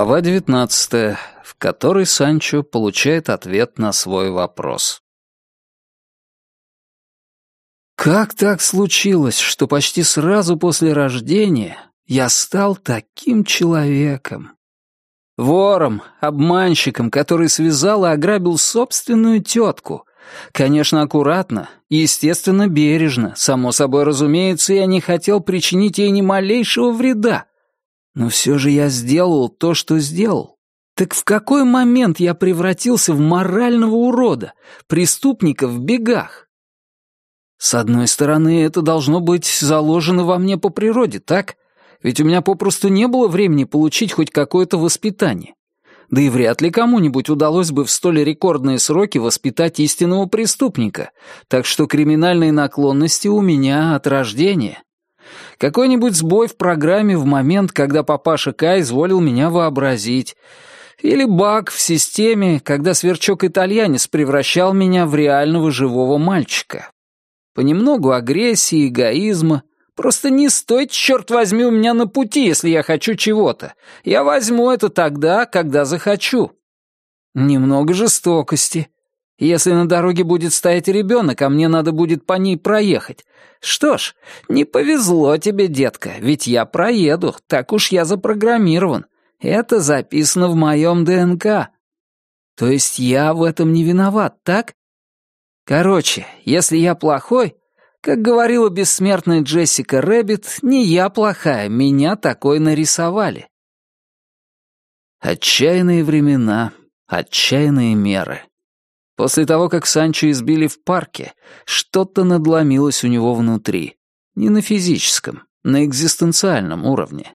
Глава 19, в которой Санчо получает ответ на свой вопрос. Как так случилось, что почти сразу после рождения я стал таким человеком? Вором, обманщиком, который связал и ограбил собственную тетку. Конечно, аккуратно, естественно, бережно. Само собой разумеется, я не хотел причинить ей ни малейшего вреда. Но все же я сделал то, что сделал. Так в какой момент я превратился в морального урода, преступника в бегах? С одной стороны, это должно быть заложено во мне по природе, так? Ведь у меня попросту не было времени получить хоть какое-то воспитание. Да и вряд ли кому-нибудь удалось бы в столь рекордные сроки воспитать истинного преступника, так что криминальные наклонности у меня от рождения. Какой-нибудь сбой в программе в момент, когда папаша К изволил меня вообразить. Или баг в системе, когда сверчок-итальянец превращал меня в реального живого мальчика. Понемногу агрессии, эгоизма. Просто не стоит, черт возьми, у меня на пути, если я хочу чего-то. Я возьму это тогда, когда захочу. Немного жестокости. Если на дороге будет стоять ребенок, а мне надо будет по ней проехать. Что ж, не повезло тебе, детка, ведь я проеду, так уж я запрограммирован. Это записано в моем ДНК. То есть я в этом не виноват, так? Короче, если я плохой, как говорила бессмертная Джессика Рэббит, не я плохая, меня такой нарисовали. Отчаянные времена, отчаянные меры. После того, как Санчо избили в парке, что-то надломилось у него внутри. Не на физическом, на экзистенциальном уровне.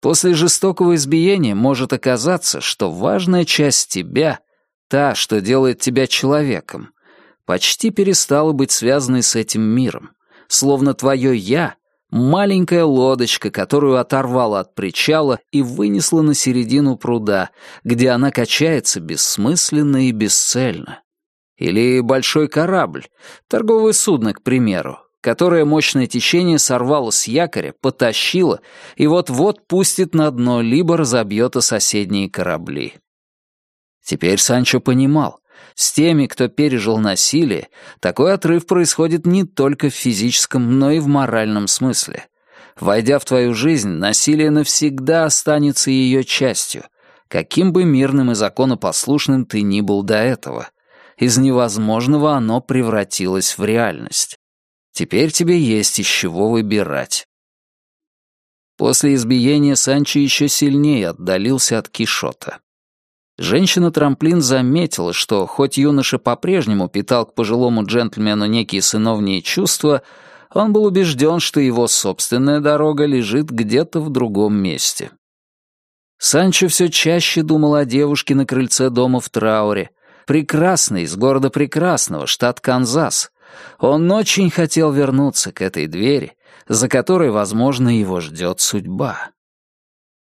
После жестокого избиения может оказаться, что важная часть тебя, та, что делает тебя человеком, почти перестала быть связанной с этим миром, словно твое «я» Маленькая лодочка, которую оторвала от причала и вынесла на середину пруда, где она качается бессмысленно и бесцельно. Или большой корабль, торговое судно, к примеру, которое мощное течение сорвало с якоря, потащило и вот-вот пустит на дно, либо разобьет о соседние корабли. Теперь Санчо понимал, с теми, кто пережил насилие, такой отрыв происходит не только в физическом, но и в моральном смысле. Войдя в твою жизнь, насилие навсегда останется ее частью, каким бы мирным и законопослушным ты ни был до этого. Из невозможного оно превратилось в реальность. Теперь тебе есть из чего выбирать. После избиения Санчо еще сильнее отдалился от Кишота. Женщина-трамплин заметила, что хоть юноша по-прежнему питал к пожилому джентльмену некие сыновние чувства, он был убежден, что его собственная дорога лежит где-то в другом месте. Санчо все чаще думал о девушке на крыльце дома в трауре, прекрасной, из города Прекрасного, штат Канзас. Он очень хотел вернуться к этой двери, за которой, возможно, его ждет судьба.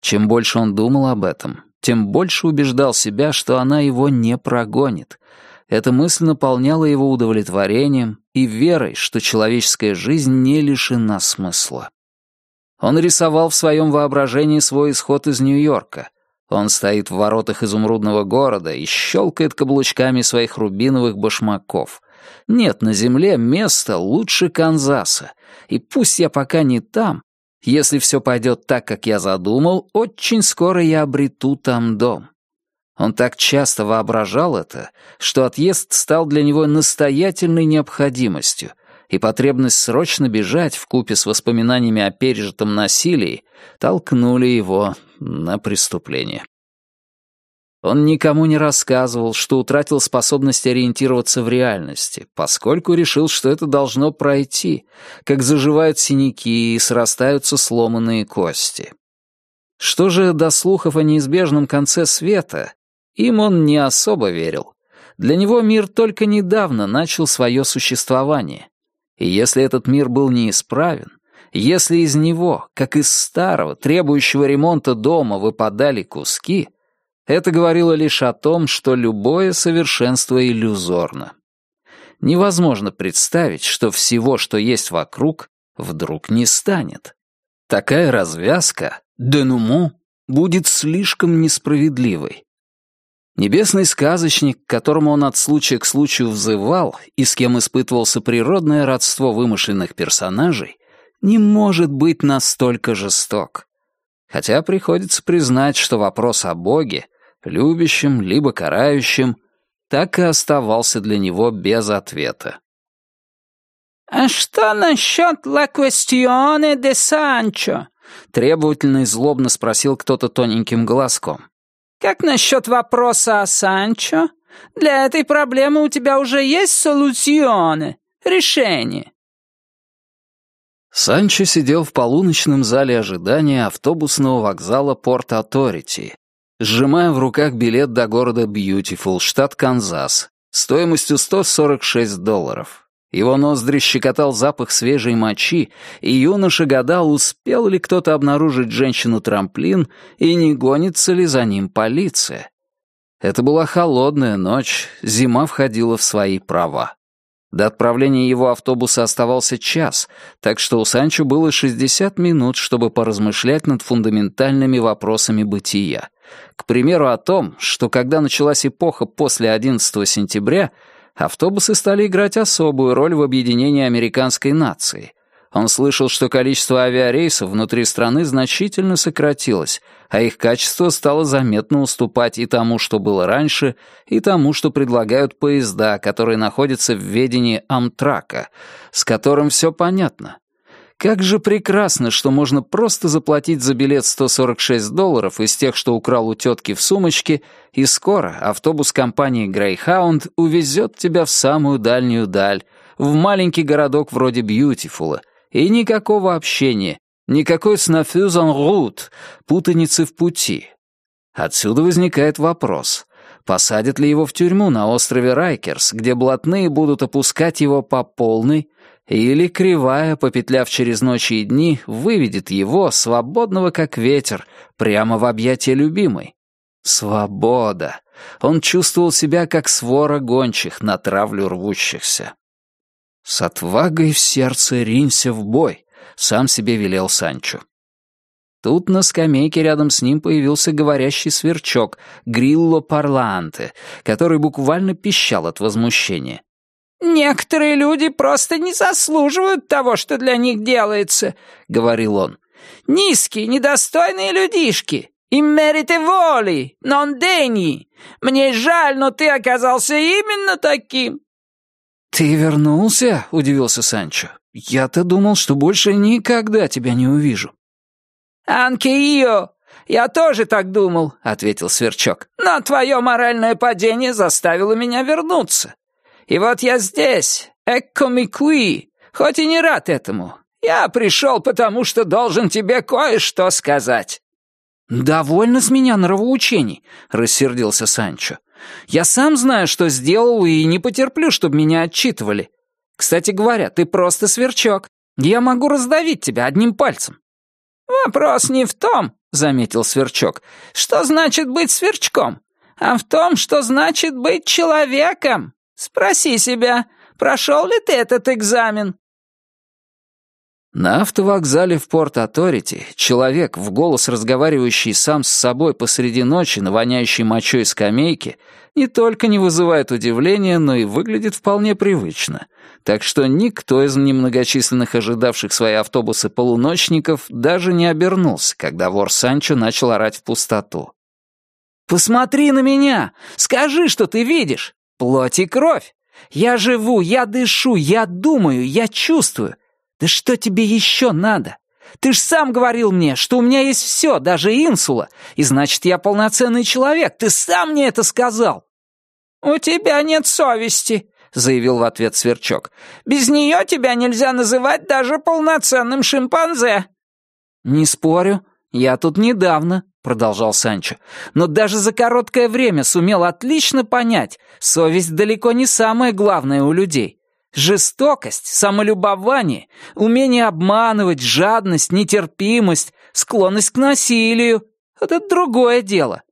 Чем больше он думал об этом, тем больше убеждал себя, что она его не прогонит. Эта мысль наполняла его удовлетворением и верой, что человеческая жизнь не лишена смысла. Он рисовал в своем воображении свой исход из Нью-Йорка. Он стоит в воротах изумрудного города и щелкает каблучками своих рубиновых башмаков. Нет на земле места лучше Канзаса, и пусть я пока не там, если все пойдет так, как я задумал, очень скоро я обрету там дом. Он так часто воображал это, что отъезд стал для него настоятельной необходимостью, и потребность срочно бежать в купе с воспоминаниями о пережитом насилии толкнули его на преступление. Он никому не рассказывал, что утратил способность ориентироваться в реальности, поскольку решил, что это должно пройти, как заживают синяки и срастаются сломанные кости. Что же до слухов о неизбежном конце света, им он не особо верил. Для него мир только недавно начал свое существование. И если этот мир был неисправен, если из него, как из старого, требующего ремонта дома, выпадали куски — это говорило лишь о том, что любое совершенство иллюзорно. Невозможно представить, что всего, что есть вокруг, вдруг не станет. Такая развязка, денуму, будет слишком несправедливой. Небесный сказочник, к которому он от случая к случаю взывал и с кем испытывался природное родство вымышленных персонажей, не может быть настолько жесток. Хотя приходится признать, что вопрос о Боге, любящем либо карающем, так и оставался для него без ответа. «А что насчет «La questione de Санчо»?» — требовательно и злобно спросил кто-то тоненьким голоском. «Как насчет вопроса о Санчо? Для этой проблемы у тебя уже есть солюционы, решение». Санчо сидел в полуночном зале ожидания автобусного вокзала Порт-Аторити, сжимая в руках билет до города Бьютифул, штат Канзас, стоимостью 146 долларов. Его ноздри щекотал запах свежей мочи, и юноша гадал, успел ли кто-то обнаружить женщину-трамплин и не гонится ли за ним полиция. Это была холодная ночь, зима входила в свои права. До отправления его автобуса оставался час, так что у Санчо было 60 минут, чтобы поразмышлять над фундаментальными вопросами бытия. К примеру, о том, что когда началась эпоха после 11 сентября, автобусы стали играть особую роль в объединении американской нации. Он слышал, что количество авиарейсов внутри страны значительно сократилось, а их качество стало заметно уступать и тому, что было раньше, и тому, что предлагают поезда, которые находятся в ведении Амтрака, с которым все понятно. Как же прекрасно, что можно просто заплатить за билет 146 долларов из тех, что украл у тетки в сумочке, и скоро автобус компании Greyhound увезет тебя в самую дальнюю даль, в маленький городок вроде Бьютифула, и никакого общения, никакой снафюзан рут, путаницы в пути. Отсюда возникает вопрос, посадят ли его в тюрьму на острове Райкерс, где блатные будут опускать его по полной, или кривая, попетляв через ночи и дни, выведет его, свободного как ветер, прямо в объятия любимой. Свобода! Он чувствовал себя как свора гончих на травлю рвущихся. «С отвагой в сердце ринься в бой», — сам себе велел Санчо. Тут на скамейке рядом с ним появился говорящий сверчок, Грилло Парланте, который буквально пищал от возмущения. «Некоторые люди просто не заслуживают того, что для них делается», — говорил он. «Низкие, недостойные людишки. Иммерите воли, нон дени. Мне жаль, но ты оказался именно таким». «Ты вернулся?» — удивился Санчо. «Я-то думал, что больше никогда тебя не увижу». «Анке Ио, я тоже так думал», — ответил Сверчок. «Но твое моральное падение заставило меня вернуться. И вот я здесь, эккоми куи, хоть и не рад этому. Я пришел, потому что должен тебе кое-что сказать». «Довольно с меня нравоучений», — рассердился Санчо. «Я сам знаю, что сделал, и не потерплю, чтобы меня отчитывали. Кстати говоря, ты просто сверчок. Я могу раздавить тебя одним пальцем». «Вопрос не в том», — заметил сверчок, — «что значит быть сверчком, а в том, что значит быть человеком». Спроси себя, прошел ли ты этот экзамен?» На автовокзале в Порт-Аторити человек, в голос разговаривающий сам с собой посреди ночи на воняющей мочой скамейке, не только не вызывает удивления, но и выглядит вполне привычно. Так что никто из немногочисленных ожидавших свои автобусы полуночников даже не обернулся, когда вор Санчо начал орать в пустоту. «Посмотри на меня! Скажи, что ты видишь! Плоть и кровь. Я живу, я дышу, я думаю, я чувствую. Да что тебе еще надо? Ты ж сам говорил мне, что у меня есть все, даже инсула, и значит, я полноценный человек. Ты сам мне это сказал. У тебя нет совести, заявил в ответ Сверчок. Без нее тебя нельзя называть даже полноценным шимпанзе. Не спорю, я тут недавно, продолжал Санчо, но даже за короткое время сумел отлично понять, совесть далеко не самое главное у людей. Жестокость, самолюбование, умение обманывать, жадность, нетерпимость, склонность к насилию — это другое дело.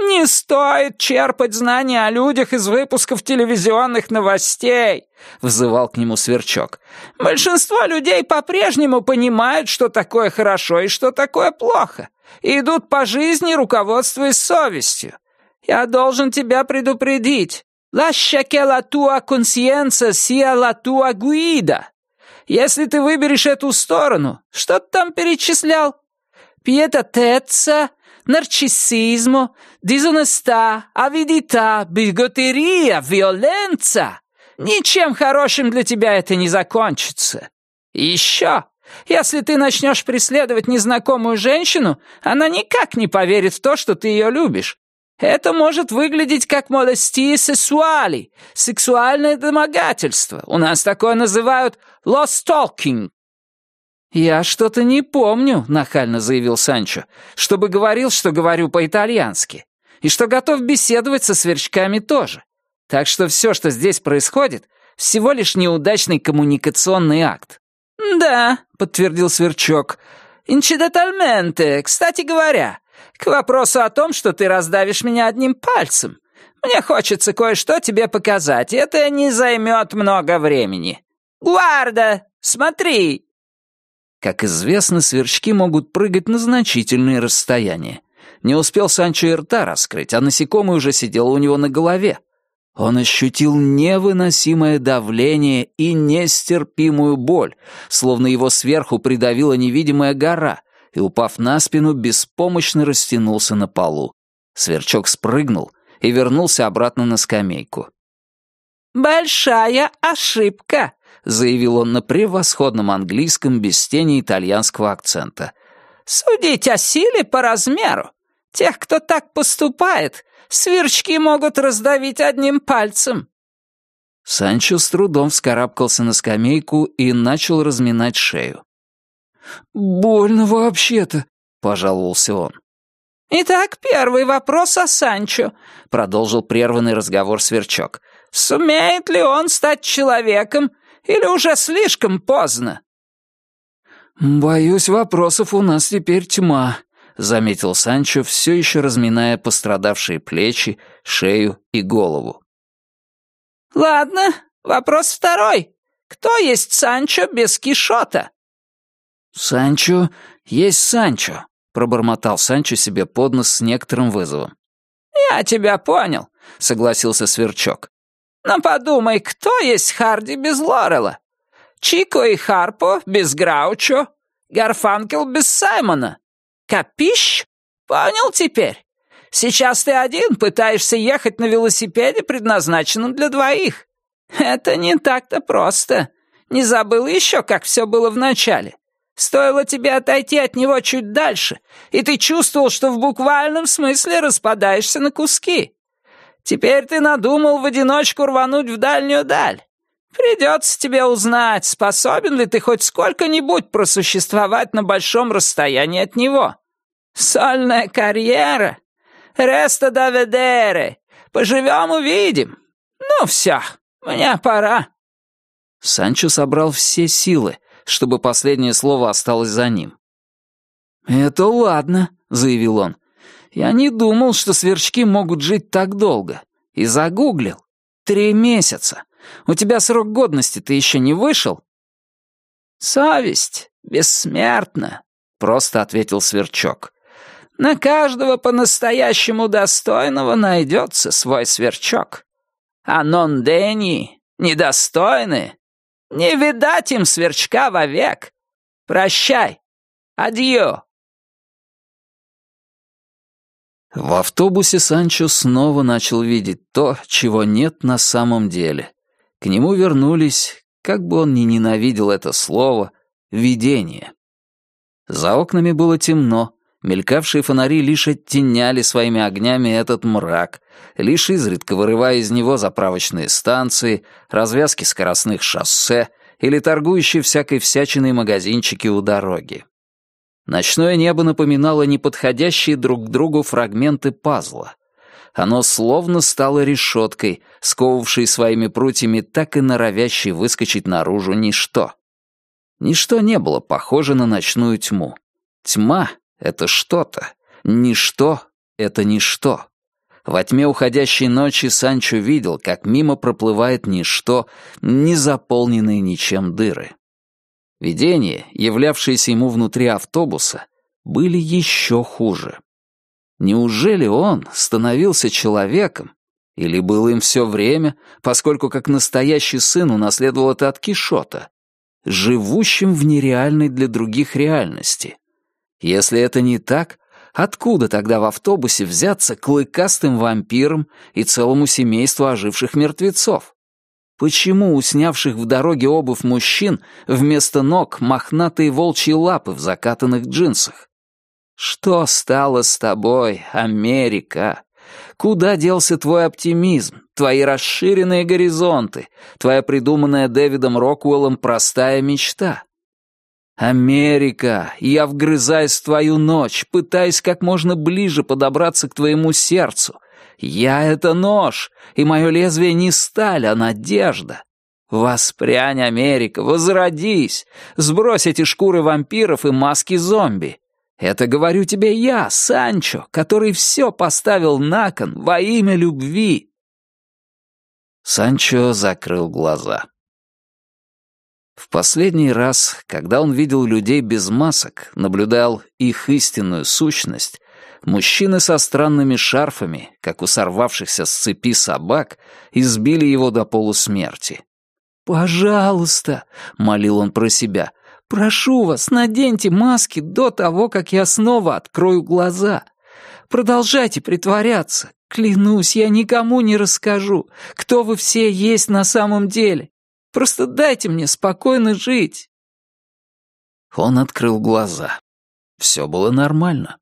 «Не стоит черпать знания о людях из выпусков телевизионных новостей», — взывал к нему Сверчок. «Большинство людей по-прежнему понимают, что такое хорошо и что такое плохо, и идут по жизни, руководствуясь совестью. Я должен тебя предупредить. «Lascia che la tua conscienza sia la tua guida». Если ты выберешь эту сторону, что ты там перечислял? Пьетатеца, нарциссизмо, дизонеста, авидита, биготерия, виоленца. Ничем хорошим для тебя это не закончится. Еще, если ты начнешь преследовать незнакомую женщину, она никак не поверит в то, что ты ее любишь. Это может выглядеть как молестия сексуали, сексуальное домогательство. У нас такое называют лостолкинг. «Я что-то не помню», — нахально заявил Санчо, «чтобы говорил, что говорю по-итальянски, и что готов беседовать со сверчками тоже. Так что все, что здесь происходит, всего лишь неудачный коммуникационный акт». «Да», — подтвердил сверчок, «инчидетальменте, кстати говоря, к вопросу о том, что ты раздавишь меня одним пальцем. Мне хочется кое-что тебе показать, это не займет много времени. Гварда, смотри!» Как известно, сверчки могут прыгать на значительные расстояния. Не успел Санчо и рта раскрыть, а насекомый уже сидел у него на голове. Он ощутил невыносимое давление и нестерпимую боль, словно его сверху придавила невидимая гора, и, упав на спину, беспомощно растянулся на полу. Сверчок спрыгнул и вернулся обратно на скамейку. «Большая ошибка», — заявил он на превосходном английском без тени итальянского акцента. «Судить о силе по размеру. Тех, кто так поступает, сверчки могут раздавить одним пальцем». Санчо с трудом вскарабкался на скамейку и начал разминать шею. «Больно вообще-то», — пожаловался он. «Итак, первый вопрос о Санчо», — продолжил прерванный разговор Сверчок. «Сумеет ли он стать человеком или уже слишком поздно?» «Боюсь, вопросов у нас теперь тьма», — заметил Санчо, все еще разминая пострадавшие плечи, шею и голову. «Ладно, вопрос второй. Кто есть Санчо без Кишота?» «Санчо есть Санчо», — пробормотал Санчо себе под нос с некоторым вызовом. «Я тебя понял», — согласился Сверчок. «Но подумай, кто есть Харди без Лорела? Чико и Харпо без Граучо? Гарфанкел без Саймона? Капищ? Понял теперь? Сейчас ты один пытаешься ехать на велосипеде, предназначенном для двоих. Это не так-то просто. Не забыл еще, как все было в начале. Стоило тебе отойти от него чуть дальше, и ты чувствовал, что в буквальном смысле распадаешься на куски. Теперь ты надумал в одиночку рвануть в дальнюю даль. Придется тебе узнать, способен ли ты хоть сколько-нибудь просуществовать на большом расстоянии от него. Сольная карьера. Реста да ведере. Поживем, увидим. Ну все, мне пора. Санчо собрал все силы, чтобы последнее слово осталось за ним. «Это ладно», — заявил он. «Я не думал, что сверчки могут жить так долго. И загуглил. Три месяца. У тебя срок годности-то еще не вышел?» «Совесть бессмертна», — просто ответил сверчок. «На каждого по-настоящему достойного найдется свой сверчок. А нон-дени, недостойные, не видать им сверчка вовек. Прощай. Адьё. В автобусе Санчо снова начал видеть то, чего нет на самом деле. К нему вернулись, как бы он ни ненавидел это слово, видения. За окнами было темно, Мелькавшие фонари лишь оттеняли своими огнями этот мрак, лишь изредка вырывая из него заправочные станции, развязки скоростных шоссе или торгующие всякой всячиной магазинчики у дороги. Ночное небо напоминало неподходящие друг к другу фрагменты пазла. Оно словно стало решеткой, сковывшей своими прутьями так и норовящей выскочить наружу ничто. Ничто не было похоже на ночную тьму. Тьма — это что-то. Ничто — это ничто. Во тьме уходящей ночи Санчо видел, как мимо проплывает ничто, не заполненные ничем дыры. Видения, являвшиеся ему внутри автобуса, были еще хуже. Неужели он становился человеком, или был им все время, поскольку как настоящий сын унаследовал это от Кишота, живущим в нереальной для других реальности? Если это не так, откуда тогда в автобусе взяться клыкастым вампирам и целому семейству оживших мертвецов? Почему у снявших в дороге обувь мужчин вместо ног мохнатые волчьи лапы в закатанных джинсах? Что стало с тобой, Америка? Куда делся твой оптимизм, твои расширенные горизонты, твоя придуманная Дэвидом Роквеллом простая мечта? Америка, я вгрызаюсь в твою ночь, пытаясь как можно ближе подобраться к твоему сердцу. Я — это нож, и мое лезвие не сталь, а надежда. Воспрянь, Америка, возродись, сбрось эти шкуры вампиров и маски зомби. Это говорю тебе я, Санчо, который все поставил на кон во имя любви. Санчо закрыл глаза. В последний раз, когда он видел людей без масок, наблюдал их истинную сущность, мужчины со странными шарфами, как у сорвавшихся с цепи собак, избили его до полусмерти. «Пожалуйста», — молил он про себя, Прошу вас, наденьте маски до того, как я снова открою глаза. Продолжайте притворяться. Клянусь, я никому не расскажу, кто вы все есть на самом деле. Просто дайте мне спокойно жить». Он открыл глаза. Все было нормально.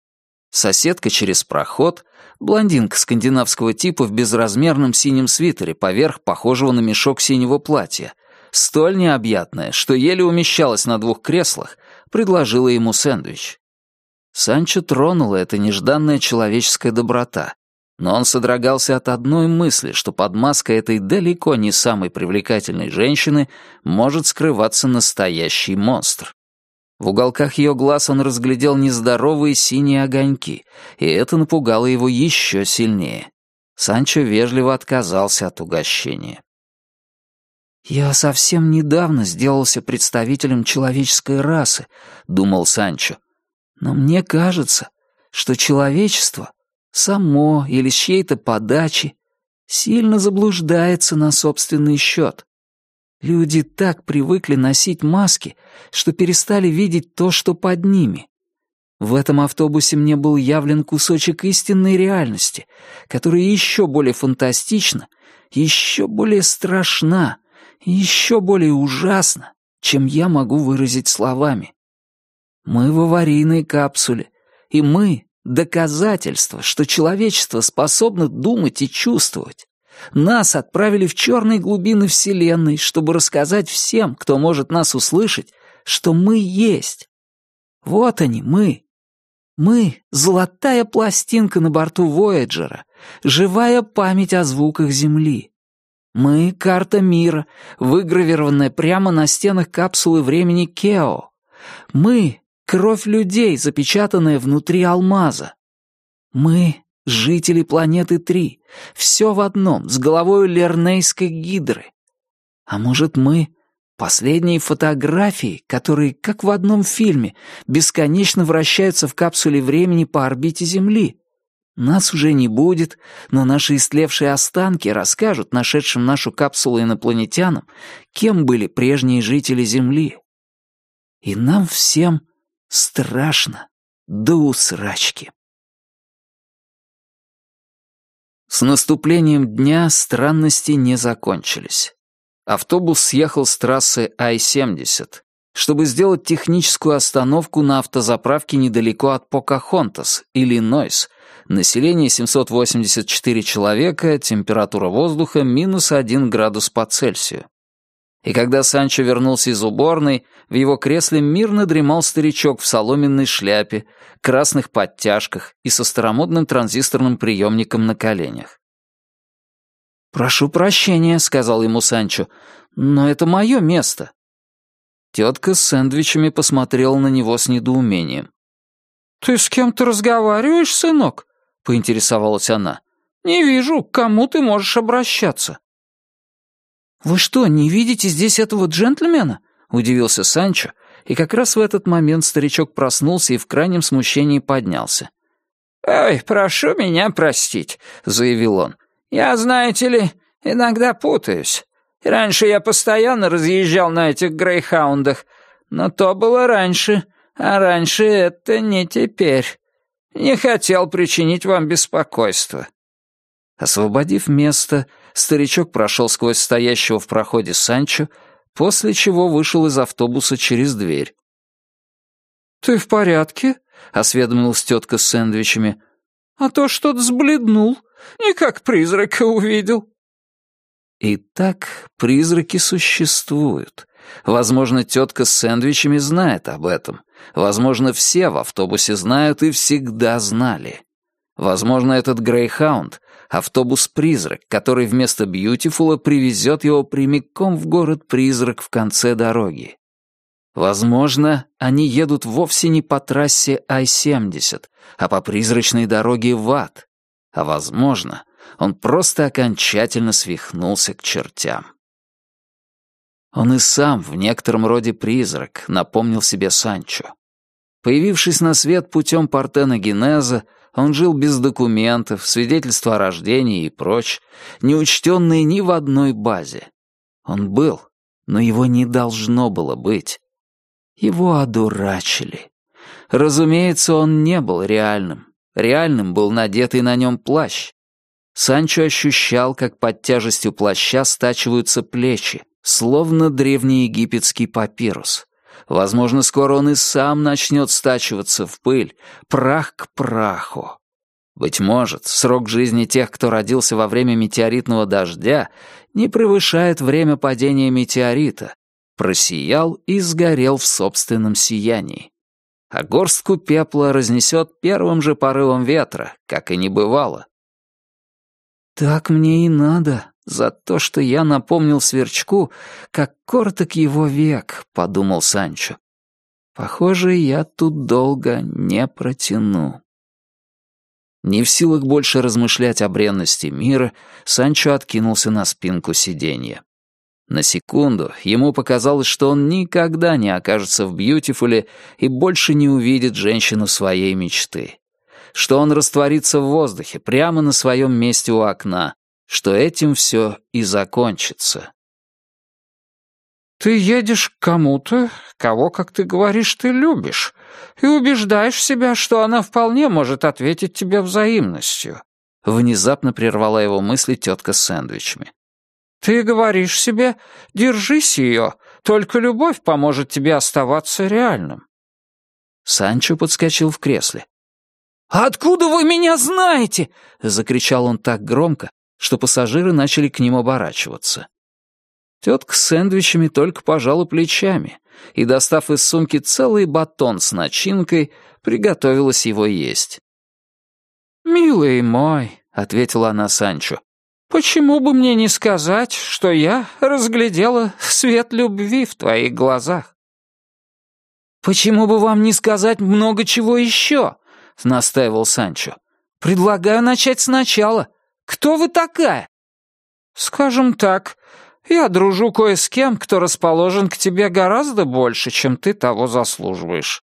Соседка через проход, блондинка скандинавского типа в безразмерном синем свитере поверх похожего на мешок синего платья — столь необъятная, что еле умещалась на двух креслах, предложила ему сэндвич. Санчо тронула эта нежданная человеческая доброта, но он содрогался от одной мысли, что под маской этой далеко не самой привлекательной женщины может скрываться настоящий монстр. В уголках ее глаз он разглядел нездоровые синие огоньки, и это напугало его еще сильнее. Санчо вежливо отказался от угощения. «Я совсем недавно сделался представителем человеческой расы», — думал Санчо. «Но мне кажется, что человечество само или с чьей-то подачи сильно заблуждается на собственный счет. Люди так привыкли носить маски, что перестали видеть то, что под ними. В этом автобусе мне был явлен кусочек истинной реальности, которая еще более фантастична, еще более страшна, еще более ужасно, чем я могу выразить словами. Мы в аварийной капсуле, и мы — доказательство, что человечество способно думать и чувствовать. Нас отправили в черные глубины Вселенной, чтобы рассказать всем, кто может нас услышать, что мы есть. Вот они, мы. Мы — золотая пластинка на борту Вояджера, живая память о звуках Земли. Мы — карта мира, выгравированная прямо на стенах капсулы времени Кео. Мы — кровь людей, запечатанная внутри алмаза. Мы — жители планеты Три, все в одном, с головой лернейской гидры. А может, мы — последние фотографии, которые, как в одном фильме, бесконечно вращаются в капсуле времени по орбите Земли? Нас уже не будет, но наши истлевшие останки расскажут нашедшим нашу капсулу инопланетянам, кем были прежние жители Земли. И нам всем страшно до усрачки. С наступлением дня странности не закончились. Автобус съехал с трассы Ай-70, чтобы сделать техническую остановку на автозаправке недалеко от Покахонтас, Иллинойс, Население 784 человека, температура воздуха минус 1 градус по Цельсию. И когда Санчо вернулся из уборной, в его кресле мирно дремал старичок в соломенной шляпе, красных подтяжках и со старомодным транзисторным приемником на коленях. «Прошу прощения», — сказал ему Санчо, — «но это мое место». Тетка с сэндвичами посмотрела на него с недоумением. «Ты с кем-то разговариваешь, сынок?» поинтересовалась она. Не вижу, к кому ты можешь обращаться». «Вы что, не видите здесь этого джентльмена?» — удивился Санчо, и как раз в этот момент старичок проснулся и в крайнем смущении поднялся. «Ой, прошу меня простить», — заявил он. «Я, знаете ли, иногда путаюсь. Раньше я постоянно разъезжал на этих грейхаундах, но то было раньше, а раньше это не теперь. Не хотел причинить вам беспокойство». Освободив место, старичок прошел сквозь стоящего в проходе Санчо, после чего вышел из автобуса через дверь. «Ты в порядке?» — осведомилась тетка с сэндвичами. «А то что-то сбледнул, не как призрака увидел». Итак, призраки существуют. Возможно, тетка с сэндвичами знает об этом. Возможно, все в автобусе знают и всегда знали. Возможно, этот Грейхаунд — автобус-призрак, который вместо Бьютифула привезет его прямиком в город-призрак в конце дороги. Возможно, они едут вовсе не по трассе Ай-70, а по призрачной дороге в ад. А возможно, он просто окончательно свихнулся к чертям. Он и сам в некотором роде призрак, напомнил себе Санчо. Появившись на свет путем партеногенеза, он жил без документов, свидетельства о рождении и прочь, не учтенные ни в одной базе. Он был, но его не должно было быть. Его одурачили. Разумеется, он не был реальным. Реальным был надетый на нем плащ. Санчо ощущал, как под тяжестью плаща стачиваются плечи, словно древнеегипетский папирус. Возможно, скоро он и сам начнет стачиваться в пыль, прах к праху. Быть может, срок жизни тех, кто родился во время метеоритного дождя, не превышает время падения метеорита, просиял и сгорел в собственном сиянии. А горстку пепла разнесет первым же порывом ветра, как и не бывало. «Так мне и надо, за то, что я напомнил Сверчку, как короток его век», — подумал Санчо. «Похоже, я тут долго не протяну». Не в силах больше размышлять о бренности мира, Санчо откинулся на спинку сиденья. На секунду ему показалось, что он никогда не окажется в Бьютифуле и больше не увидит женщину своей мечты. Что он растворится в воздухе прямо на своем месте у окна, что этим все и закончится. «Ты едешь к кому-то, кого, как ты говоришь, ты любишь, и убеждаешь себя, что она вполне может ответить тебе взаимностью», внезапно прервала его мысли тетка с сэндвичами. Ты говоришь себе, держись ее, только любовь поможет тебе оставаться реальным. Санчо подскочил в кресле. «Откуда вы меня знаете?» — закричал он так громко, что пассажиры начали к ним оборачиваться. Тетка с сэндвичами только пожала плечами и, достав из сумки целый батон с начинкой, приготовилась его есть. «Милый мой», — ответила она Санчо, Почему бы мне не сказать, что я разглядела свет любви в твоих глазах? Почему бы вам не сказать много чего еще? настаивал Санчо. Предлагаю начать сначала. Кто вы такая? Скажем так, я дружу кое с кем, кто расположен к тебе гораздо больше, чем ты того заслуживаешь.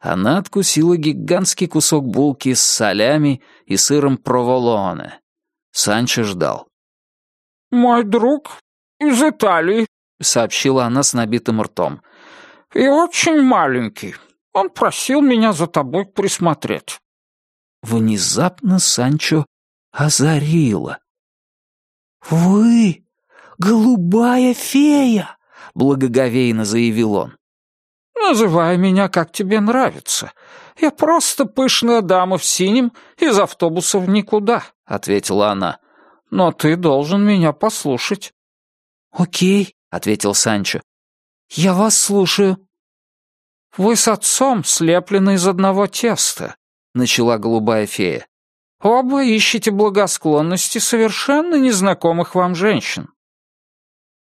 Она откусила гигантский кусок булки с солями и сыром проволоне. Санчо ждал. «Мой друг из Италии», — сообщила она с набитым ртом. «И очень маленький. Он просил меня за тобой присмотреть». Внезапно Санчо озарило. «Вы голубая фея!» — благоговейно заявил он. «Называй меня, как тебе нравится. Я просто пышная дама в синем из автобуса в никуда», — ответила она. «Но ты должен меня послушать». «Окей», — ответил Санчо. «Я вас слушаю». «Вы с отцом слеплены из одного теста», — начала голубая фея. «Оба ищете благосклонности совершенно незнакомых вам женщин».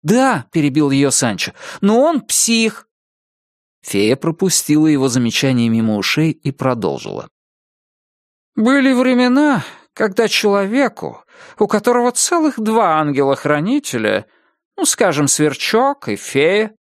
«Да», — перебил ее Санчо, — «но он псих». Фея пропустила его замечание мимо ушей и продолжила. «Были времена, когда человеку, у которого целых два ангела-хранителя, ну, скажем, сверчок и фея,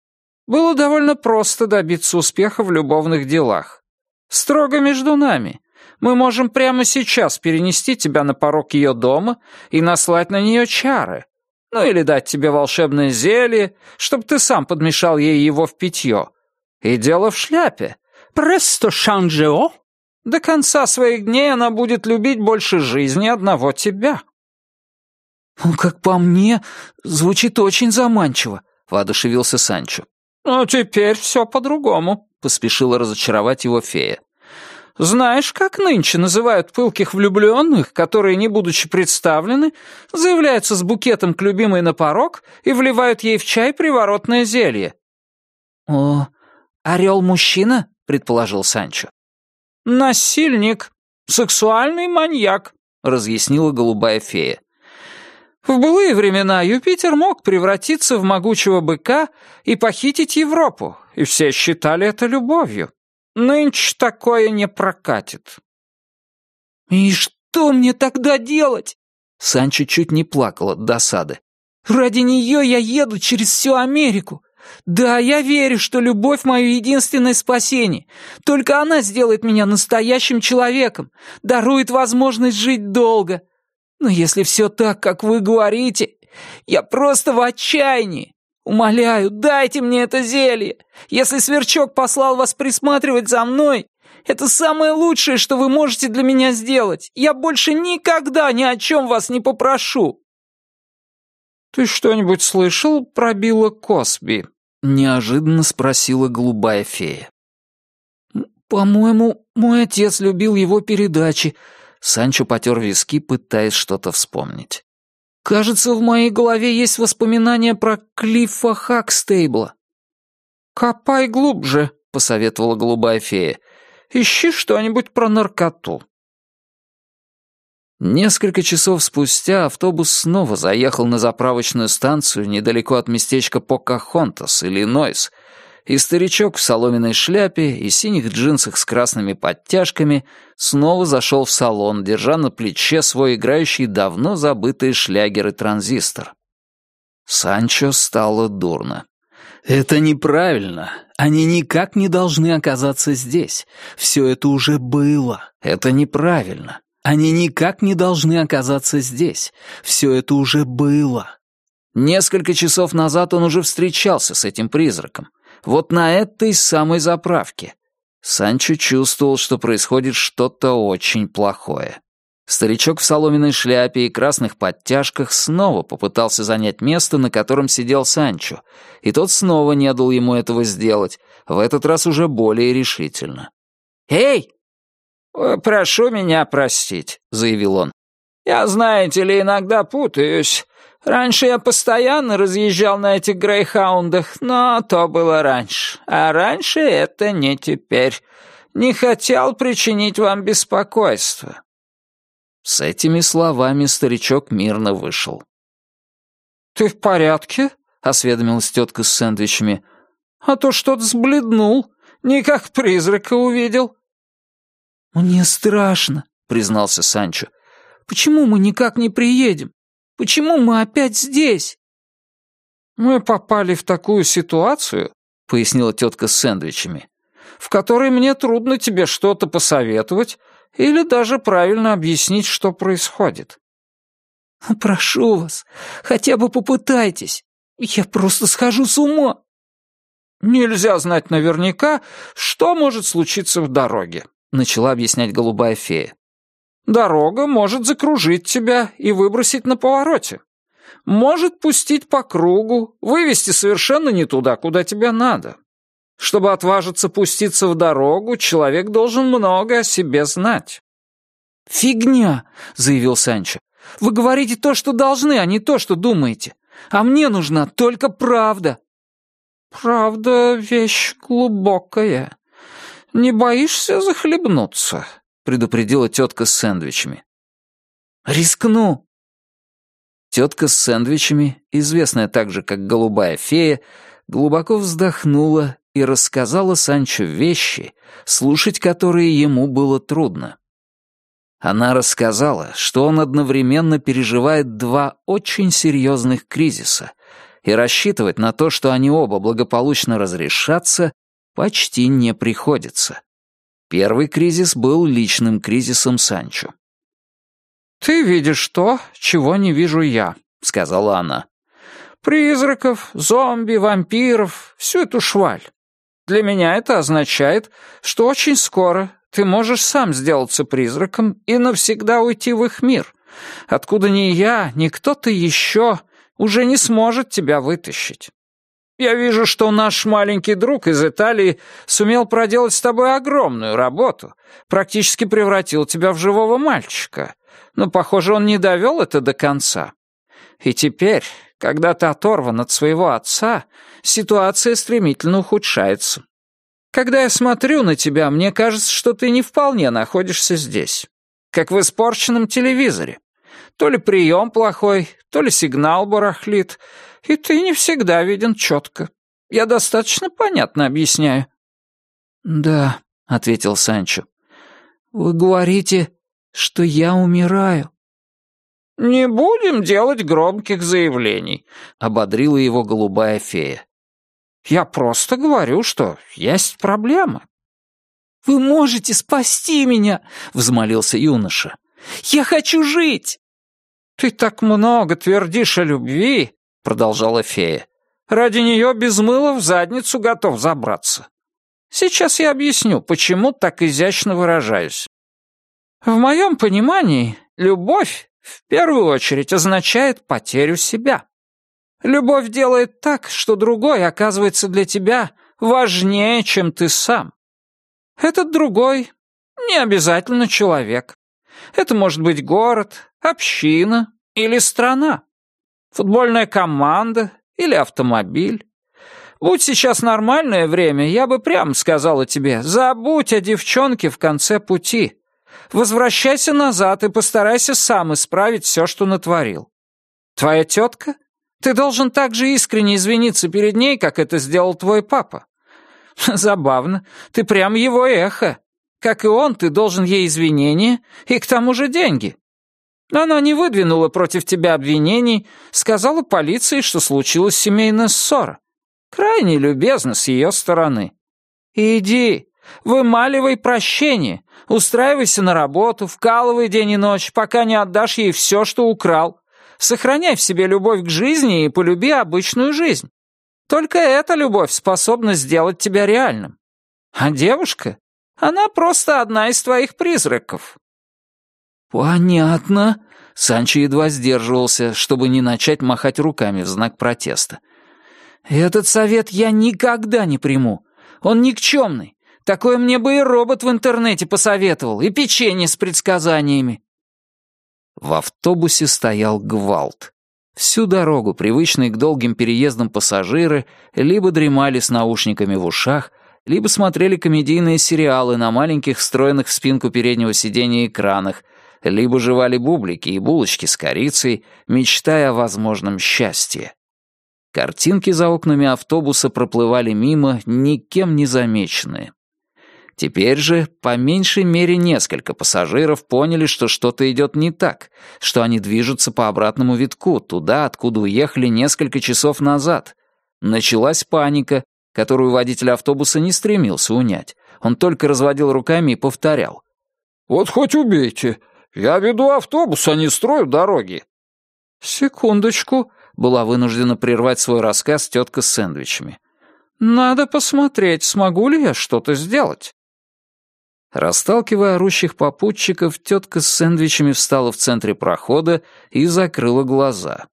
было довольно просто добиться успеха в любовных делах. Строго между нами. Мы можем прямо сейчас перенести тебя на порог ее дома и наслать на нее чары. Ну или дать тебе волшебное зелье, чтобы ты сам подмешал ей его в питье. И дело в шляпе. Престо шанжео. До конца своих дней она будет любить больше жизни одного тебя. «Ну, как по мне, звучит очень заманчиво», — воодушевился Санчо. «Ну, теперь все по-другому», — поспешила разочаровать его фея. «Знаешь, как нынче называют пылких влюбленных, которые, не будучи представлены, заявляются с букетом к любимой на порог и вливают ей в чай приворотное зелье?» «О, орел-мужчина?» — предположил Санчо. «Насильник, сексуальный маньяк», — разъяснила голубая фея. В былые времена Юпитер мог превратиться в могучего быка и похитить Европу, и все считали это любовью. Нынче такое не прокатит. «И что мне тогда делать?» Санчо чуть не плакал от досады. «Ради нее я еду через всю Америку. Да, я верю, что любовь — мое единственное спасение. Только она сделает меня настоящим человеком, дарует возможность жить долго. Но если все так, как вы говорите, я просто в отчаянии. Умоляю, дайте мне это зелье. Если Сверчок послал вас присматривать за мной, это самое лучшее, что вы можете для меня сделать. Я больше никогда ни о чем вас не попрошу». «Ты что-нибудь слышал про Билла Косби?» — неожиданно спросила голубая фея. «По-моему, мой отец любил его передачи», Санчо потер виски, пытаясь что-то вспомнить. «Кажется, в моей голове есть воспоминания про Клиффа Хакстейбла». «Копай глубже», — посоветовала голубая фея. «Ищи что-нибудь про наркоту». Несколько часов спустя автобус снова заехал на заправочную станцию недалеко от местечка Покахонтас, Иллинойс, и старичок в соломенной шляпе и синих джинсах с красными подтяжками снова зашел в салон, держа на плече свой играющий давно забытый шлягер и транзистор. Санчо стало дурно. «Это неправильно. Они никак не должны оказаться здесь. Все это уже было. Это неправильно. Они никак не должны оказаться здесь. Все это уже было». Несколько часов назад он уже встречался с этим призраком. Вот на этой самой заправке. Санчо чувствовал, что происходит что-то очень плохое. Старичок в соломенной шляпе и красных подтяжках снова попытался занять место, на котором сидел Санчо, и тот снова не дал ему этого сделать, в этот раз уже более решительно. «Эй!» «Прошу меня простить», — заявил он. «Я, знаете ли, иногда путаюсь. Раньше я постоянно разъезжал на этих грейхаундах, но то было раньше. А раньше это не теперь. Не хотел причинить вам беспокойство». С этими словами старичок мирно вышел. «Ты в порядке?» — осведомилась тетка с сэндвичами. «А то что-то сбледнул. Не как призрака увидел». «Мне страшно», — признался Санчо. «Почему мы никак не приедем? Почему мы опять здесь?» «Мы попали в такую ситуацию», — пояснила тетка с сэндвичами, «в которой мне трудно тебе что-то посоветовать или даже правильно объяснить, что происходит». «Прошу вас, хотя бы попытайтесь. Я просто схожу с ума». «Нельзя знать наверняка, что может случиться в дороге», — начала объяснять голубая фея. Дорога может закружить тебя и выбросить на повороте. Может пустить по кругу, вывести совершенно не туда, куда тебе надо. Чтобы отважиться пуститься в дорогу, человек должен много о себе знать». «Фигня!» — заявил Санчо. «Вы говорите то, что должны, а не то, что думаете. А мне нужна только правда». «Правда — вещь глубокая. Не боишься захлебнуться?» Предупредила тетка с сэндвичами. «Рискну!» Тетка с сэндвичами, известная также как голубая фея, глубоко вздохнула и рассказала Санчо вещи, слушать которые ему было трудно. Она рассказала, что он одновременно переживает два очень серьезных кризиса, и рассчитывать на то, что они оба благополучно разрешатся, почти не приходится. Первый кризис был личным кризисом Санчо. «Ты видишь то, чего не вижу я», — сказала она. «Призраков, зомби, вампиров, всю эту шваль. Для меня это означает, что очень скоро ты можешь сам сделаться призраком и навсегда уйти в их мир, откуда ни я, ни кто-то еще уже не сможет тебя вытащить. Я вижу, что наш маленький друг из Италии сумел проделать с тобой огромную работу, практически превратил тебя в живого мальчика, но, похоже, он не довел это до конца. И теперь, когда ты оторван от своего отца, ситуация стремительно ухудшается. Когда я смотрю на тебя, мне кажется, что ты не вполне находишься здесь. Как в испорченном телевизоре. То ли прием плохой, то ли сигнал барахлит, и ты не всегда виден четко. Я достаточно понятно объясняю». «Да», — ответил Санчо. «Вы говорите, что я умираю». «Не будем делать громких заявлений», — ободрила его голубая фея. Я просто говорю, что есть проблемы». «Вы можете спасти меня!» — взмолился юноша. «Я хочу жить!» «Ты так много твердишь о любви!» — продолжала фея. «Ради нее без мыла в задницу готов забраться. Сейчас я объясню, почему так изящно выражаюсь. В моем понимании, любовь в первую очередь означает потерю себя. Любовь делает так, что другой оказывается для тебя важнее, чем ты сам. Этот другой не обязательно человек. Это может быть город, община или страна, футбольная команда или автомобиль. Будь сейчас нормальное время, я бы прямо сказала тебе, забудь о девчонке в конце пути. Возвращайся назад и постарайся сам исправить все, что натворил. Твоя тетка ты должен так же искренне извиниться перед ней, как это сделал твой папа. Забавно, ты прям его эхо. Как и он, ты должен ей извинения и к тому же деньги. Она не выдвинула против тебя обвинений, сказала полиции, что случилась семейная ссора. Крайне любезно с ее стороны. Иди, вымаливай прощение, устраивайся на работу, вкалывай день и ночь, пока не отдашь ей все, что украл. Сохраняй в себе любовь к жизни и полюби обычную жизнь. Только эта любовь способна сделать тебя реальным. А девушка, она просто одна из твоих призраков». «Понятно». Санчо едва сдерживался, чтобы не начать махать руками в знак протеста. «Этот совет я никогда не приму. Он никчемный. Такое мне бы и робот в интернете посоветовал, и печенье с предсказаниями». В автобусе стоял гвалт. Всю дорогу привычные к долгим переездам пассажиры либо дремали с наушниками в ушах, либо смотрели комедийные сериалы на маленьких встроенных в спинку переднего сиденья экранах, либо жевали бублики и булочки с корицей, мечтая о возможном счастье. Картинки за окнами автобуса проплывали мимо, никем не замеченные. Теперь же, по меньшей мере, несколько пассажиров поняли, что что-то идет не так, что они движутся по обратному витку, туда, откуда уехали несколько часов назад. Началась паника, которую водитель автобуса не стремился унять. Он только разводил руками и повторял. «Вот хоть убейте. Я веду автобус, а не строю дороги». «Секундочку», — была вынуждена прервать свой рассказ тетка с сэндвичами. «Надо посмотреть, смогу ли я что-то сделать». Расталкивая орущих попутчиков, тетка с сэндвичами встала в центре прохода и закрыла глаза.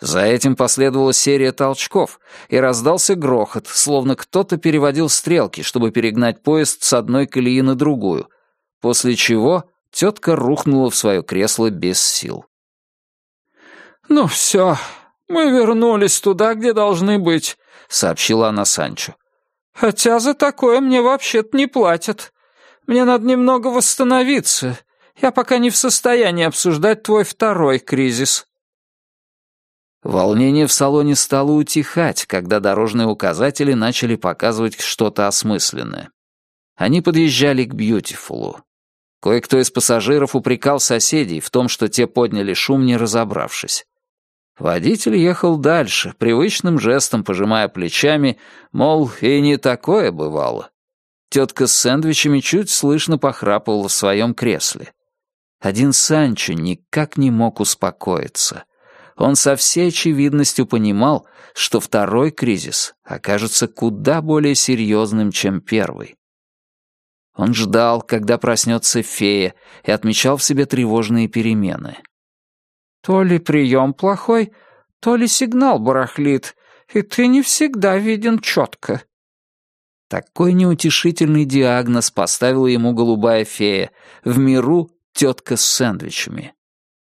За этим последовала серия толчков, и раздался грохот, словно кто-то переводил стрелки, чтобы перегнать поезд с одной колеи на другую, после чего тетка рухнула в свое кресло без сил. «Ну все, мы вернулись туда, где должны быть», — сообщила она Санчо. «Хотя за такое мне вообще-то не платят». Мне надо немного восстановиться. Я пока не в состоянии обсуждать твой второй кризис». Волнение в салоне стало утихать, когда дорожные указатели начали показывать что-то осмысленное. Они подъезжали к Бьютифулу. Кое-кто из пассажиров упрекал соседей в том, что те подняли шум, не разобравшись. Водитель ехал дальше, привычным жестом пожимая плечами, мол, и не такое бывало. Тетка с сэндвичами чуть слышно похрапывала в своем кресле. Один Санчо никак не мог успокоиться. Он со всей очевидностью понимал, что второй кризис окажется куда более серьезным, чем первый. Он ждал, когда проснется фея, и отмечал в себе тревожные перемены. То ли прием плохой, то ли сигнал барахлит, и ты не всегда виден четко. Такой неутешительный диагноз поставила ему голубая фея, в миру тетка с сэндвичами.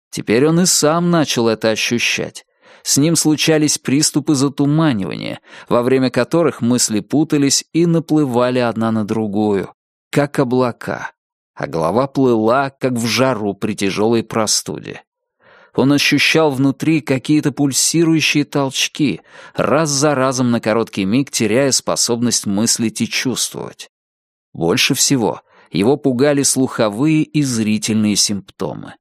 Теперь он и сам начал это ощущать. С ним случались приступы затуманивания, во время которых мысли путались и наплывали одна на другую, как облака, а голова плыла, как в жару при тяжелой простуде. Он ощущал внутри какие-то пульсирующие толчки, раз за разом на короткий миг теряя способность мыслить и чувствовать. Больше всего его пугали слуховые и зрительные симптомы.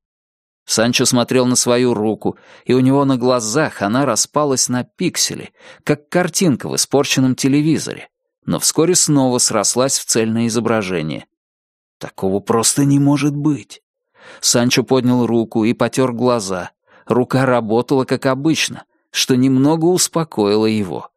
Санчо смотрел на свою руку, и у него на глазах она распалась на пиксели, как картинка в испорченном телевизоре, но вскоре снова срослась в цельное изображение. Такого просто не может быть. Санчо поднял руку и потер глаза. Рука работала как обычно, что немного успокоило его.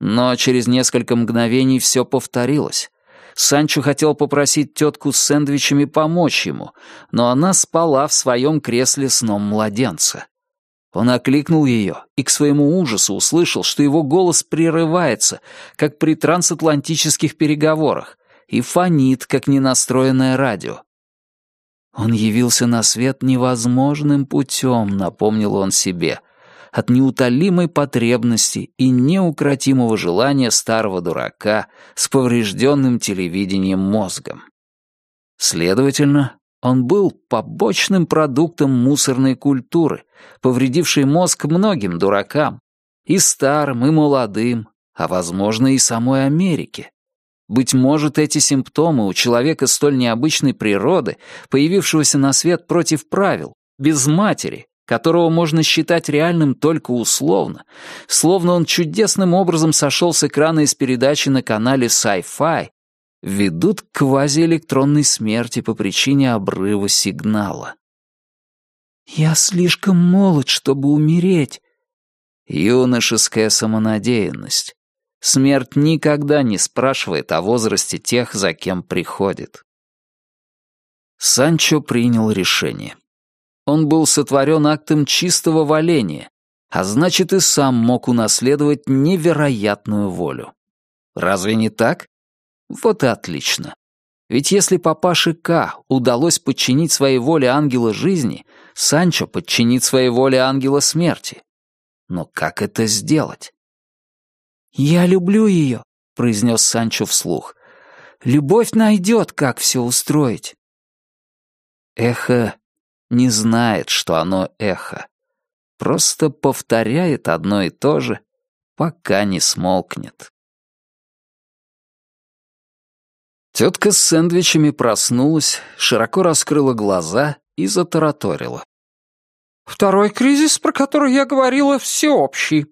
Но через несколько мгновений все повторилось. Санчо хотел попросить тетку с сэндвичами помочь ему, но она спала в своем кресле сном младенца. Он окликнул ее и к своему ужасу услышал, что его голос прерывается, как при трансатлантических переговорах, и фонит, как ненастроенное радио. Он явился на свет невозможным путем, напомнил он себе, от неутолимой потребности и неукротимого желания старого дурака с поврежденным телевидением мозгом. Следовательно, он был побочным продуктом мусорной культуры, повредившей мозг многим дуракам, и старым, и молодым, а, возможно, и самой Америке. Быть может, эти симптомы у человека столь необычной природы, появившегося на свет против правил, без матери, которого можно считать реальным только условно, словно он чудесным образом сошел с экрана из передачи на канале Sci-Fi, ведут к квазиэлектронной смерти по причине обрыва сигнала. «Я слишком молод, чтобы умереть». Юношеская самонадеянность. Смерть никогда не спрашивает о возрасте тех, за кем приходит. Санчо принял решение. Он был сотворен актом чистого валения, а значит и сам мог унаследовать невероятную волю. Разве не так? Вот и отлично. Ведь если папаше К удалось подчинить своей воле ангела жизни, Санчо подчинит своей воле ангела смерти. Но как это сделать? «Я люблю ее», — произнес Санчо вслух. «Любовь найдет, как все устроить». Эхо не знает, что оно эхо. Просто повторяет одно и то же, пока не смолкнет. Тетка с сэндвичами проснулась, широко раскрыла глаза и затараторила. «Второй кризис, про который я говорила, всеобщий.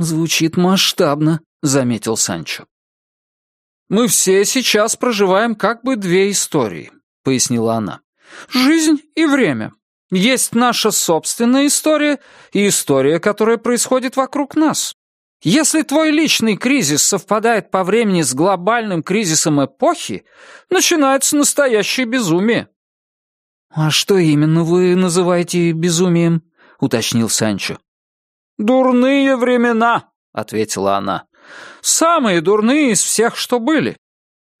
«Звучит масштабно», — заметил Санчо. «Мы все сейчас проживаем как бы две истории», — пояснила она. «Жизнь и время. Есть наша собственная история и история, которая происходит вокруг нас. Если твой личный кризис совпадает по времени с глобальным кризисом эпохи, начинается настоящее безумие». «А что именно вы называете безумием?» — уточнил Санчо. «Дурные времена», — ответила она. «Самые дурные из всех, что были.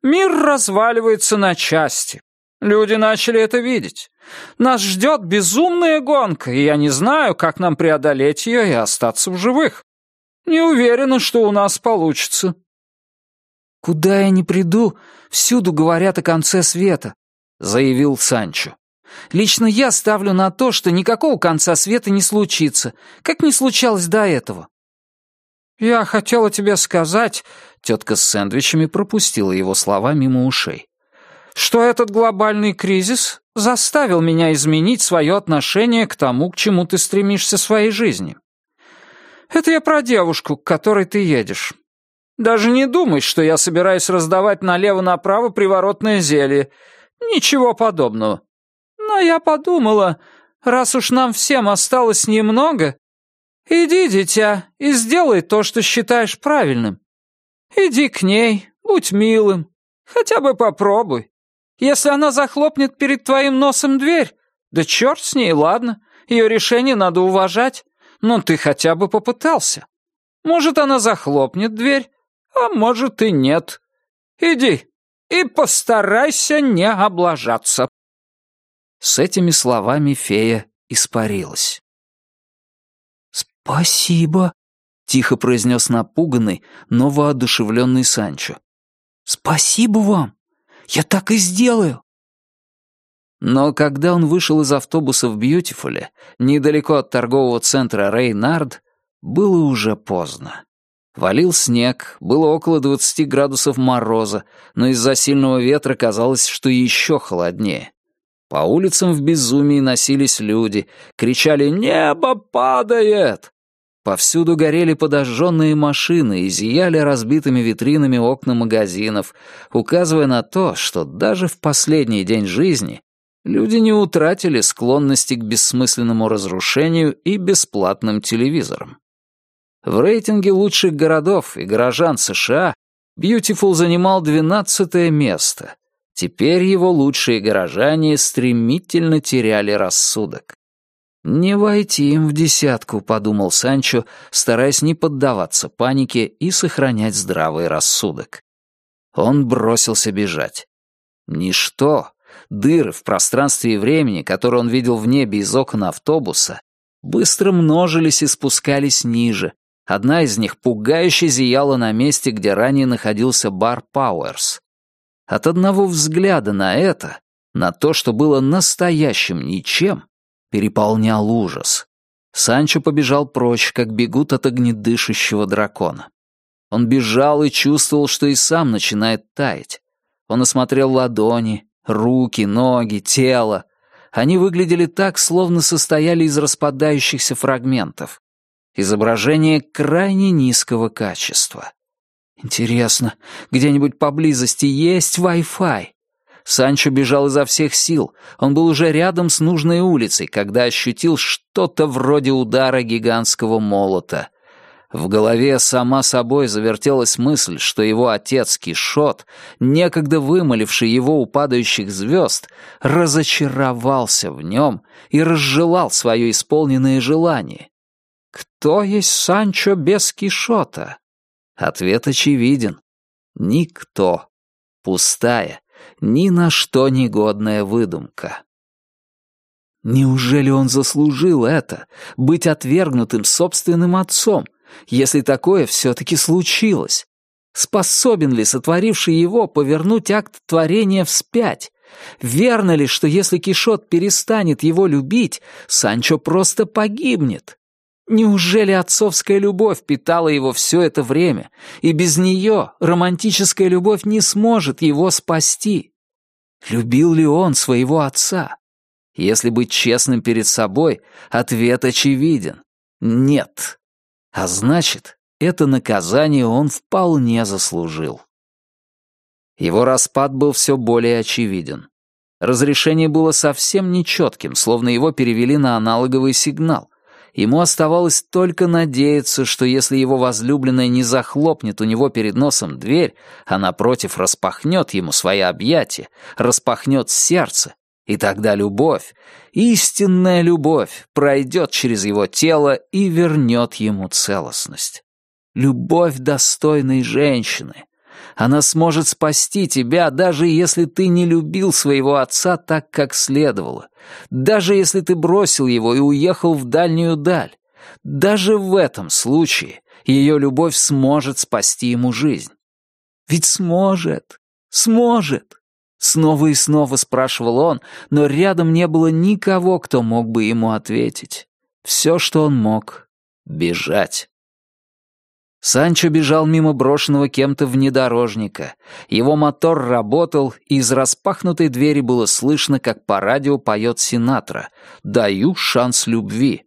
Мир разваливается на части. Люди начали это видеть. Нас ждет безумная гонка, и я не знаю, как нам преодолеть ее и остаться в живых. Не уверена, что у нас получится». «Куда я ни приду, всюду говорят о конце света», — заявил Санчо. Лично я ставлю на то, что никакого конца света не случится, как не случалось до этого». «Я хотела тебе сказать...» — тетка с сэндвичами пропустила его слова мимо ушей. что этот глобальный кризис заставил меня изменить свое отношение к тому, к чему ты стремишься в своей жизни. Это я про девушку, к которой ты едешь. Даже не думай, что я собираюсь раздавать налево-направо приворотное зелье. Ничего подобного. Но я подумала, раз уж нам всем осталось немного, иди, дитя, и сделай то, что считаешь правильным. Иди к ней, будь милым, хотя бы попробуй. Если она захлопнет перед твоим носом дверь, да черт с ней, ладно, ее решение надо уважать, но ты хотя бы попытался. Может, она захлопнет дверь, а может и нет. Иди и постарайся не облажаться. С этими словами фея испарилась. «Спасибо», — тихо произнес напуганный, но воодушевленный Санчо. «Спасибо вам! Я так и сделаю!» Но когда он вышел из автобуса в Бьютифуле, недалеко от торгового центра Рейнард, было уже поздно. Валил снег, было около 20 градусов мороза, но из-за сильного ветра казалось, что еще холоднее. По улицам в безумии носились люди, кричали «Небо падает!». Повсюду горели подожженные машины и зияли разбитыми витринами окна магазинов, указывая на то, что даже в последний день жизни люди не утратили склонности к бессмысленному разрушению и бесплатным телевизорам. В рейтинге лучших городов и горожан США Бьютифул занимал 12 место, Теперь его лучшие горожане стремительно теряли рассудок. «Не войти им в десятку», — подумал Санчо, стараясь не поддаваться панике и сохранять здравый рассудок. Он бросился бежать. Ничто, дыры в пространстве и времени, которые он видел в небе из окон автобуса, быстро множились и спускались ниже. Одна из них пугающе зияла на месте, где ранее находился бар Пауэрс. От одного взгляда на это, на то, что было настоящим ничем, переполнял ужас. Санчо побежал прочь, как бегут от огнедышащего дракона. Он бежал и чувствовал, что и сам начинает таять. Он осмотрел ладони, руки, ноги, тело. Они выглядели так, словно состояли из распадающихся фрагментов. Изображение крайне низкого качества. Интересно, где-нибудь поблизости есть Wi-Fi? Санчо бежал изо всех сил. Он был уже рядом с нужной улицей, когда ощутил что-то вроде удара гигантского молота. В голове сама собой завертелась мысль, что его отец Кишот, некогда вымоливший его у падающих звезд, разочаровался в нем и разжелал свое исполненное желание. Кто есть Санчо без Кишота? Ответ очевиден. Никто. Пустая, ни на что негодная выдумка. Неужели он заслужил это, быть отвергнутым собственным отцом, если такое все-таки случилось? Способен ли сотворивший его повернуть акт творения вспять? Верно ли, что если Кишот перестанет его любить, Санчо просто погибнет? Неужели отцовская любовь питала его все это время, и без нее романтическая любовь не сможет его спасти? Любил ли он своего отца? Если быть честным перед собой, ответ очевиден — нет. А значит, это наказание он вполне заслужил. Его распад был все более очевиден. Разрешение было совсем нечетким, словно его перевели на аналоговый сигнал, Ему оставалось только надеяться, что если его возлюбленная не захлопнет у него перед носом дверь, а напротив распахнет ему свои объятия, распахнет сердце, и тогда любовь, истинная любовь, пройдет через его тело и вернет ему целостность. Любовь достойной женщины. Она сможет спасти тебя, даже если ты не любил своего отца так, как следовало, даже если ты бросил его и уехал в дальнюю даль. Даже в этом случае ее любовь сможет спасти ему жизнь. Ведь сможет, сможет. Снова и снова спрашивал он, но рядом не было никого, кто мог бы ему ответить. Все, что он мог — бежать. Санчо бежал мимо брошенного кем-то внедорожника. Его мотор работал, и из распахнутой двери было слышно, как по радио поет Синатра «Даю шанс любви».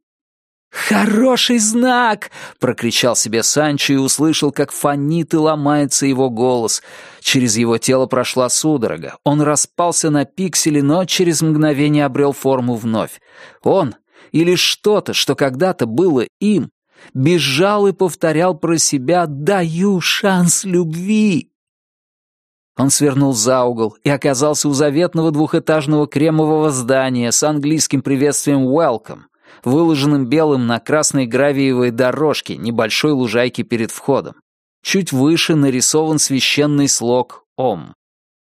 «Хороший знак!» — прокричал себе Санчо и услышал, как фонит и ломается его голос. Через его тело прошла судорога. Он распался на пиксели, но через мгновение обрел форму вновь. Он или что-то, что когда-то было им, бежал и повторял про себя «Даю шанс любви». Он свернул за угол и оказался у заветного двухэтажного кремового здания с английским приветствием «Welcome», выложенным белым на красной гравиевой дорожке небольшой лужайки перед входом. Чуть выше нарисован священный слог «Ом».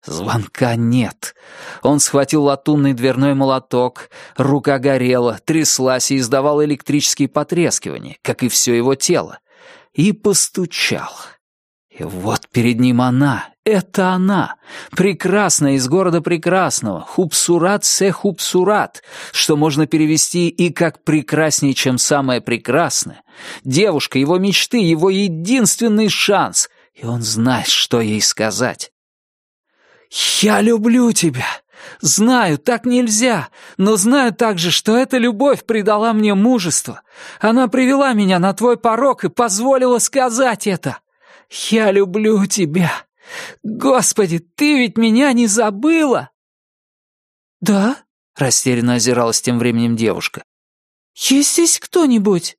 Звонка нет. Он схватил латунный дверной молоток, рука горела, тряслась и издавала электрические потрескивания, как и все его тело, и постучал. И вот перед ним она, это она, прекрасная из города прекрасного, хупсурат се хупсурат, что можно перевести и как прекраснее, чем самое прекрасное, девушка его мечты, его единственный шанс, и он знает, что ей сказать. «Я люблю тебя. Знаю, так нельзя, но знаю также, что эта любовь придала мне мужество. Она привела меня на твой порог и позволила сказать это. Я люблю тебя. Господи, ты ведь меня не забыла!» «Да?» — растерянно озиралась тем временем девушка. «Есть здесь кто-нибудь?»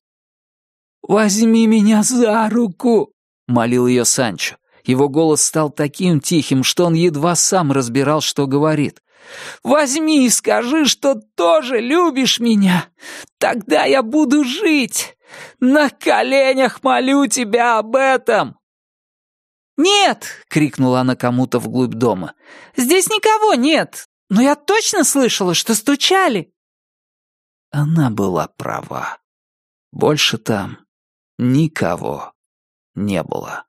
«Возьми меня за руку!» — молил ее Санчо. Его голос стал таким тихим, что он едва сам разбирал, что говорит. «Возьми и скажи, что тоже любишь меня. Тогда я буду жить. На коленях молю тебя об этом!» «Нет!» — крикнула она кому-то вглубь дома. «Здесь никого нет, но я точно слышала, что стучали!» Она была права. Больше там никого не было.